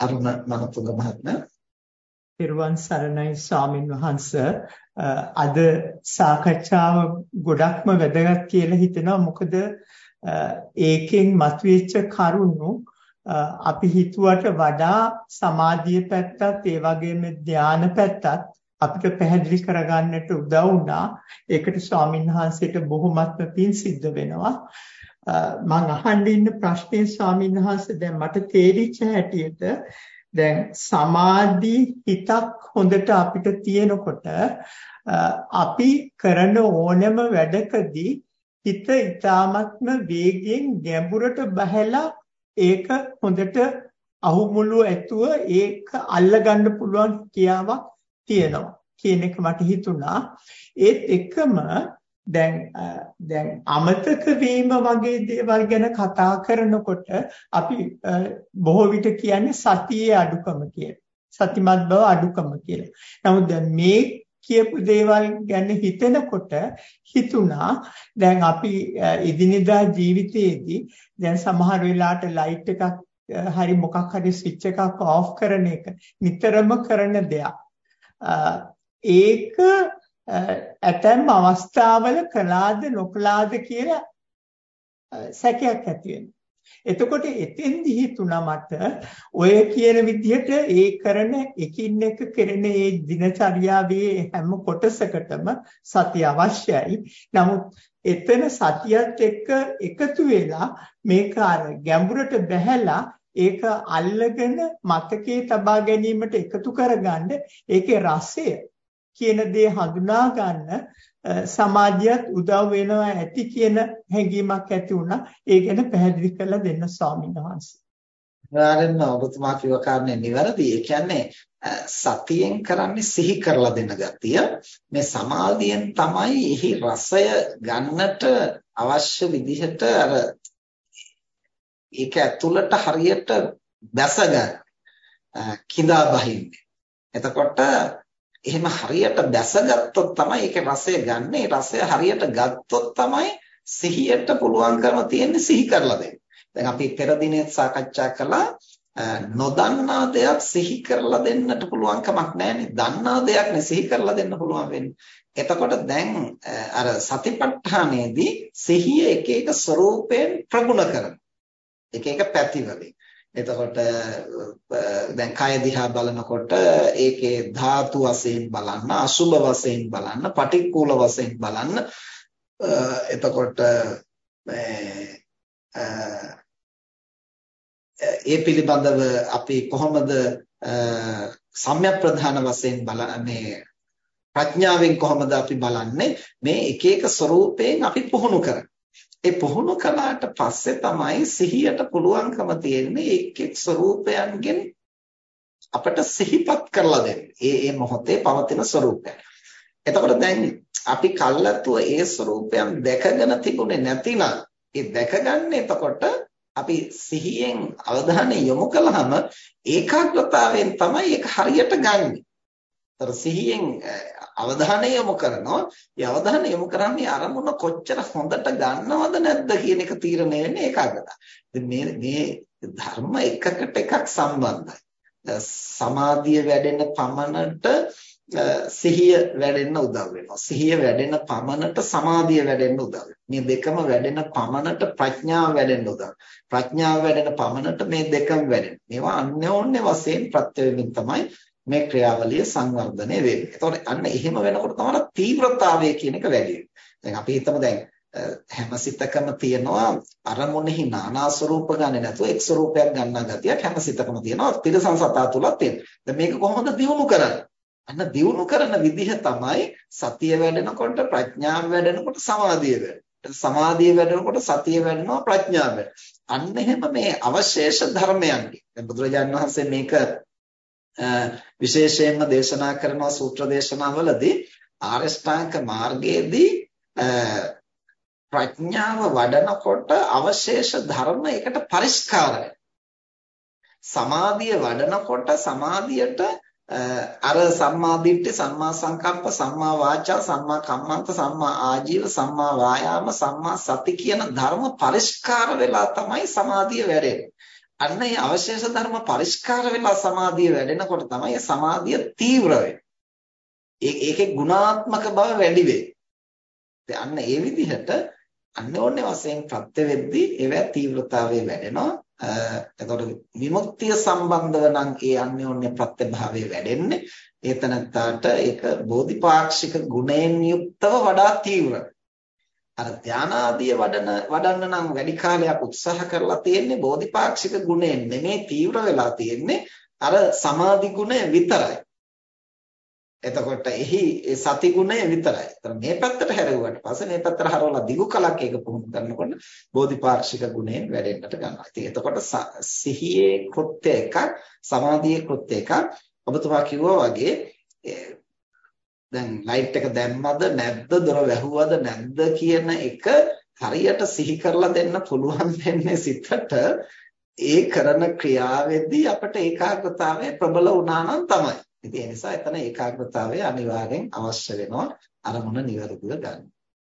අරුණ මනතුංග මහත්මයා පිරුවන් සරණයි ස්වාමින් වහන්ස අද සාකච්ඡාව ගොඩක්ම වැදගත් කියලා හිතෙනවා මොකද ඒකෙන් මතුවෙච්ච කරුණු අපි හිතුවට වඩා සමාධිය පැත්තත් ඒ වගේම ධාන පැත්තත් අපිට පැහැදිලි කරගන්නට උදව් වුණා. ඒකට ස්වාමින් වහන්සේට බොහොමත්ම පිං සිද්ධ වෙනවා. මම අහන්න ඉන්න ප්‍රශ්නේ ස්වාමීන් වහන්සේ දැන් මට තේරිච්ච හැටියට දැන් සමාධි හිතක් හොඳට අපිට තියෙනකොට අපි කරන ඕනෑම වැඩකදී හිත ඊ타මත්ම වේගයෙන් ගැඹුරට බහැලා ඒක හොඳට අහුමුළු ඇතුව ඒක අල්ලගන්න පුළුවන් කියාවක් තියෙනවා කියන එක මට හිතුණා. ඒත් එකම දැන් දැන් අමතක වීම වගේ දේවල් ගැන කතා කරනකොට අපි බොහෝ විට කියන්නේ සතියේ අඩුකම කියලා. සතිමත් බව අඩුකම කියලා. නමුත් දැන් මේ කියපු දේවල් ගැන හිතෙනකොට හිතුණා දැන් අපි ඉදිනදා ජීවිතයේදී දැන් සමහර වෙලාවට ලයිට් එකක් හරි මොකක් හරි ස්විච් එකක් ඕෆ් කරන එක නිතරම කරන දෙයක්. ඒක ඇතැම් අවස්ථාවල කළාද නොකළාද කියලා සැකයක් ඇති වෙනවා. එතකොට එතෙන්දි හිතුණා මට ඔය කියන විදිහට ඒ කරන එකින් එක කරන ඒ දිනචර්යාවේ හැම කොටසකටම සතිය අවශ්‍යයි. නමුත් එතන සතියත් එක්ක එකතු වෙලා මේක අර ගැඹුරට බැහැලා ඒක අල්ලගෙන මතකයේ තබා ගැනීමට එකතු කරගන්න ඒකේ රසය කියන දේ හඳුනා ගන්න සමාජයත් උදව් වෙනවා ඇති කියන හැඟීමක් ඇති වුණා. ඒ ගැන පැහැදිලි කරලා දෙන්න ස්වාමීන් වහන්සේ. අනිවාර්යෙන්ම ඔබතුමා කිව්ව කාරණේ නිවැරදි. ඒ කියන්නේ සතියෙන් කරන්නේ සිහි කරලා දෙන ගතිය. මේ සමාධියෙන් තමයි එහි රසය ගන්නට අවශ්‍ය විදිහට අර ඒක ඇතුළට හරියට බැසගන්න. කිඳා බහින්නේ. එතකොට එහෙම හරියට දැසගත්තොත් තමයි ඒකේ රසය ගන්න. ඒ රසය හරියට ගත්තොත් තමයි සිහියට පුළුවන්කම තියෙන්නේ සිහි කරලා දෙන්න. දැන් අපි පෙර දිනේ සාකච්ඡා කළා නොදන්නා දෙයක් සිහි කරලා දෙන්නට පුළුවන් කමක් නැහැනේ. දන්නා දෙයක් නේ සිහි කරලා දෙන්න පුළුවන් වෙන්නේ. එතකොට දැන් අර සතිපට්ඨානයේදී සිහිය එක එක ස්වરૂපයෙන් ප්‍රගුණ කරනවා. එක එක පැතිවලින්. එතකොට දැන් කය දිහා බලනකොට ඒකේ ධාතු වශයෙන් බලන්න අසුබ වශයෙන් බලන්න පටික්කුල වශයෙන් බලන්න. එතකොට ඒ පිළිබඳව අපි කොහොමද සම්‍යක් ප්‍රධාන වශයෙන් බලන්නේ ප්‍රඥාවෙන් කොහොමද අපි බලන්නේ? මේ එක එක ස්වરૂපයෙන් අපි පුහුණු කරන්නේ ඒ පුහුණු කළාට පස්සේ තමයි සිහියට පුළුවන්කම තියෙන්නේ එක් එක් ස්වરૂපයන්ගෙන් අපට සිහිපත් කරලා දෙන්නේ. ඒ ඒ මොහොතේ පවතින ස්වરૂපය. එතකොට දැන් අපි කල්ලාත්ව ඒ ස්වરૂපයන් දැකගෙන තිබුණේ නැතිනම් ඒ දැකගන්නේ එතකොට අපි සිහියෙන් අවධානය යොමු කළාම ඒකාග්‍රතාවයෙන් තමයි ඒක හරියට ගන්නේ. තර සිහියෙන් අවධානය යොමු කරනවා. ඒ අවධානය යොමු කරන්නේ අරමුණ කොච්චර හොඳට ගන්නවද නැද්ද කියන එක තීරණය වෙන්නේ ඒකාග්‍රතාව. මේ මේ ධර්ම එකකට එකක් සම්බන්ධයි. සමාධිය වැඩෙන පමණට සිහිය වැඩෙන්න උදව් වෙනවා. සිහිය වැඩෙන පමණට සමාධිය වැඩෙන්න උදව් මේ දෙකම වැඩෙන පමණට ප්‍රඥාව වැඩෙන්න උදව් ප්‍රඥාව වැඩෙන පමණට මේ දෙකම වැඩෙන. මේවා අන්‍යෝන්‍ය වශයෙන් ප්‍රත්‍ය වෙමින් තමයි මේ ක්‍රියාවලිය සංවර්ධනය වෙන්නේ. එතකොට අන්න එහෙම වෙනකොට තමයි තීව්‍රතාවය කියන එක වැඩි වෙන්නේ. දැන් අපි හිතමු දැන් හැම සිතකම තියෙනවා අරමුණෙහි නානා ස්වરૂප ගන්න නැතුව එක් ස්වરૂපයක් ගන්නා ගතියක් හැම සිතකම තියෙනවා. තිරසං සතා තුලත් තියෙනවා. දැන් මේක කොහොමද දියුණු කරන්නේ? අන්න දියුණු කරන විදිහ තමයි සතිය වැඩෙනකොට ප්‍රඥාව වැඩෙනකොට සමාධිය වැඩෙනවා. සමාධිය වැඩෙනකොට සතිය වැඩෙනවා ප්‍රඥාව වැඩෙනවා. අන්න එහෙම මේ අවශේෂ ධර්මයන්ගේ. දැන් බුදුරජාණන් වහන්සේ මේක විශේෂයෙන්ම දේශනා කරනවා සූත්‍ර දේශනාවලදී ආරෂ්ඨාංග මාර්ගයේදී ප්‍රඥාව වඩනකොට අවශේෂ ධර්ම එකට පරිස්කාර සමාධිය වඩනකොට සමාධියට අර සම්මා දිට්ඨි සම්මා සංකප්ප සම්මා වාචා සම්මා කම්මන්ත සම්මා ආජීව සම්මා වායාම සම්මා සති කියන ධර්ම පරිස්කාර වෙලා තමයි සමාධිය වැඩෙන්නේ. අන්න ඒ අවශේෂ ධර්ම පරිස්කාර වෙලා සමාධිය වැඩෙනකොට තමයි සමාධිය තීව්‍ර වෙන්නේ. ඒකේ ගුණාත්මක බව වැඩි වෙන්නේ. අන්න ඒ විදිහට අන්‍යෝන්‍ය වශයෙන් ප්‍රත්‍ය වෙද්දී ඒවැ තීව්‍රතාවය වැඩෙනවා. එතකොට විමුක්තිය සම්බන්ධව නම් ඒ අන්‍යෝන්‍ය ප්‍රත්‍යභාවය වැඩෙන්නේ. ඒතනත්තාට ඒක බෝධිපාක්ෂික ගුණයෙන් යුක්තව වඩා තීව්‍රයි. අර ධානාදිය වඩන වඩන්න නම් වැඩි කාලයක් උත්සාහ කරලා තියෙන්නේ බෝධිපාක්ෂික ගුණයෙන් නෙමේ තීව්‍ර වෙලා තියෙන්නේ අර සමාධි ගුණය විතරයි. එතකොට එහි සති ගුණය විතරයි. ඒතර මේ පැත්තට හැරෙව්වට පස්සේ මේ පැත්තට හරවලා දිගු කලක් ඒක පුහුණු කරනකොට බෝධිපාක්ෂික ගුණයෙන් වැඩෙන්නට ගන්නවා. ඉතින් එතකොට සිහියේ කෘත්‍ය එකක් සමාධියේ කෘත්‍ය එකක් ඔබතුමා කිව්වා වගේ දැන් ලයිට් එක දැම්මද නැද්ද දොර වැහුවද නැද්ද කියන එක හරියට සිහි කරලා දෙන්න පුළුවන් වෙන්නේ සිතට ඒ කරන ක්‍රියාවේදී අපිට ඒකාග්‍රතාවය ප්‍රබල වුණා නම් තමයි. ඉතින් ඒ නිසා එතන ඒකාග්‍රතාවය අනිවාර්යෙන් අවශ්‍ය වෙනවා අරමුණ නිවැරදිව ගන්න.